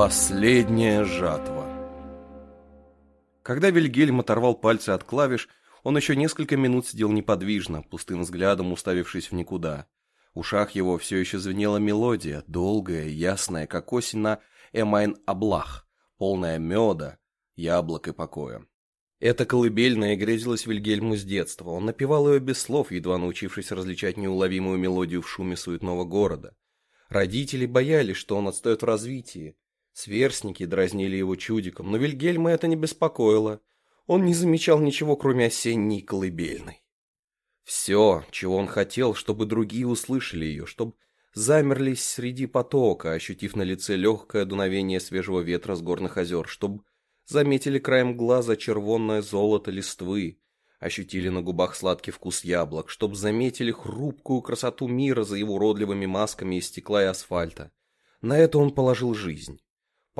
Последняя жатва. Когда Вильгельм оторвал пальцы от клавиш, он еще несколько минут сидел неподвижно, пустым взглядом уставившись в никуда. В ушах его все еще звенела мелодия, долгая, ясная, как осень на Эмайн Аблах, полная меда, яблок и покоя. Эта колыбельная грезилась Вильгельму с детства. Он напевал ее без слов, едва научившись различать неуловимую мелодию в шуме суетного города. Родители боялись, что он отстает в развитии. Сверстники дразнили его чудиком, но Вильгельма это не беспокоило. Он не замечал ничего, кроме осенней колыбельной. Все, чего он хотел, чтобы другие услышали ее, чтобы замерлись среди потока, ощутив на лице легкое дуновение свежего ветра с горных озер, чтобы заметили краем глаза червонное золото листвы, ощутили на губах сладкий вкус яблок, чтоб заметили хрупкую красоту мира за его уродливыми масками из стекла и асфальта. На это он положил жизнь.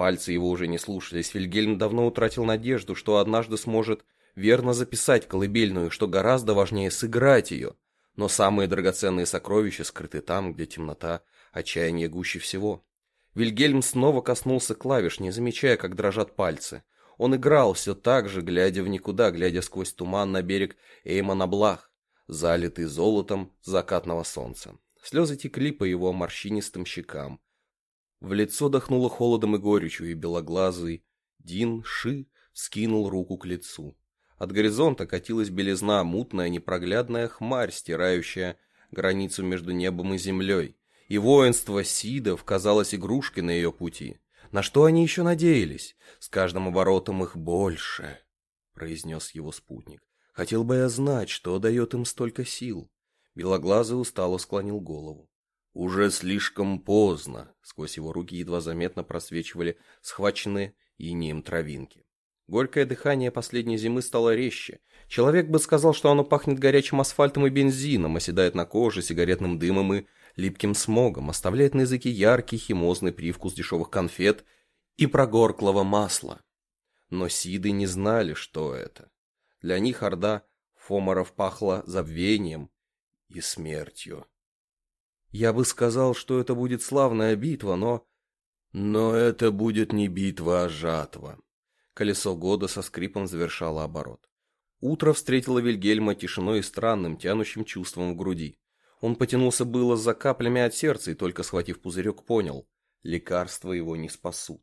Пальцы его уже не слушались, Вильгельм давно утратил надежду, что однажды сможет верно записать колыбельную, что гораздо важнее сыграть ее. Но самые драгоценные сокровища скрыты там, где темнота, отчаяние гуще всего. Вильгельм снова коснулся клавиш, не замечая, как дрожат пальцы. Он играл все так же, глядя в никуда, глядя сквозь туман на берег Эймонаблах, залитый золотом закатного солнца. Слезы текли по его морщинистым щекам. В лицо дохнуло холодом и горечью, и белоглазый Дин Ши скинул руку к лицу. От горизонта катилась белизна, мутная, непроглядная хмарь, стирающая границу между небом и землей. И воинство Сидов казалось игрушкой на ее пути. На что они еще надеялись? С каждым оборотом их больше, произнес его спутник. Хотел бы я знать, что дает им столько сил. Белоглазый устало склонил голову. Уже слишком поздно. Сквозь его руки едва заметно просвечивали схваченные инеем травинки. Горькое дыхание последней зимы стало резче. Человек бы сказал, что оно пахнет горячим асфальтом и бензином, оседает на коже сигаретным дымом и липким смогом, оставляет на языке яркий химозный привкус дешевых конфет и прогорклого масла. Но сиды не знали, что это. Для них орда фоморов пахла забвением и смертью. Я бы сказал, что это будет славная битва, но... Но это будет не битва, а жатва. Колесо года со скрипом завершало оборот. Утро встретило Вильгельма тишиной и странным, тянущим чувством в груди. Он потянулся было за каплями от сердца и только схватив пузырек понял – лекарства его не спасут.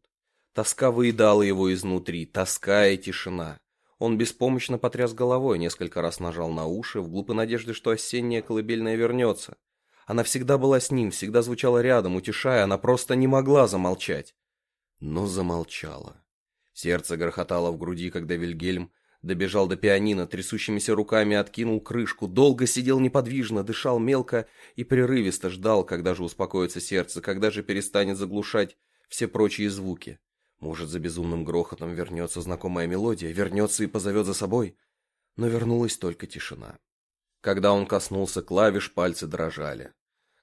Тоска выедала его изнутри, тоска и тишина. Он беспомощно потряс головой, несколько раз нажал на уши, в глупой надежде, что осенняя колыбельная вернется. Она всегда была с ним, всегда звучала рядом, утешая, она просто не могла замолчать. Но замолчала. Сердце грохотало в груди, когда Вильгельм Добежал до пианино, трясущимися руками откинул крышку, долго сидел неподвижно, дышал мелко и прерывисто ждал, когда же успокоится сердце, когда же перестанет заглушать все прочие звуки. Может, за безумным грохотом вернется знакомая мелодия, вернется и позовет за собой. Но вернулась только тишина. Когда он коснулся клавиш, пальцы дрожали.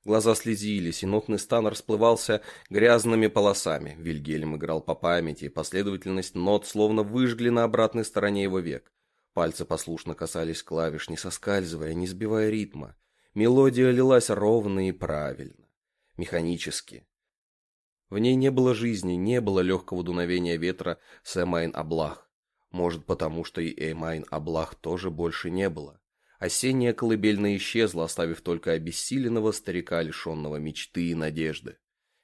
Глаза слезились, и нотный стан расплывался грязными полосами. Вильгельм играл по памяти, и последовательность нот словно выжгли на обратной стороне его век. Пальцы послушно касались клавиш, не соскальзывая, не сбивая ритма. Мелодия лилась ровно и правильно, механически. В ней не было жизни, не было легкого дуновения ветра с Эмайн Аблах. Может, потому что и Эмайн Аблах тоже больше не было. Осенняя колыбельная исчезла, оставив только обессиленного старика, лишенного мечты и надежды.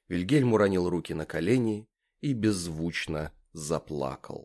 Вильгельм уронил руки на колени и беззвучно заплакал.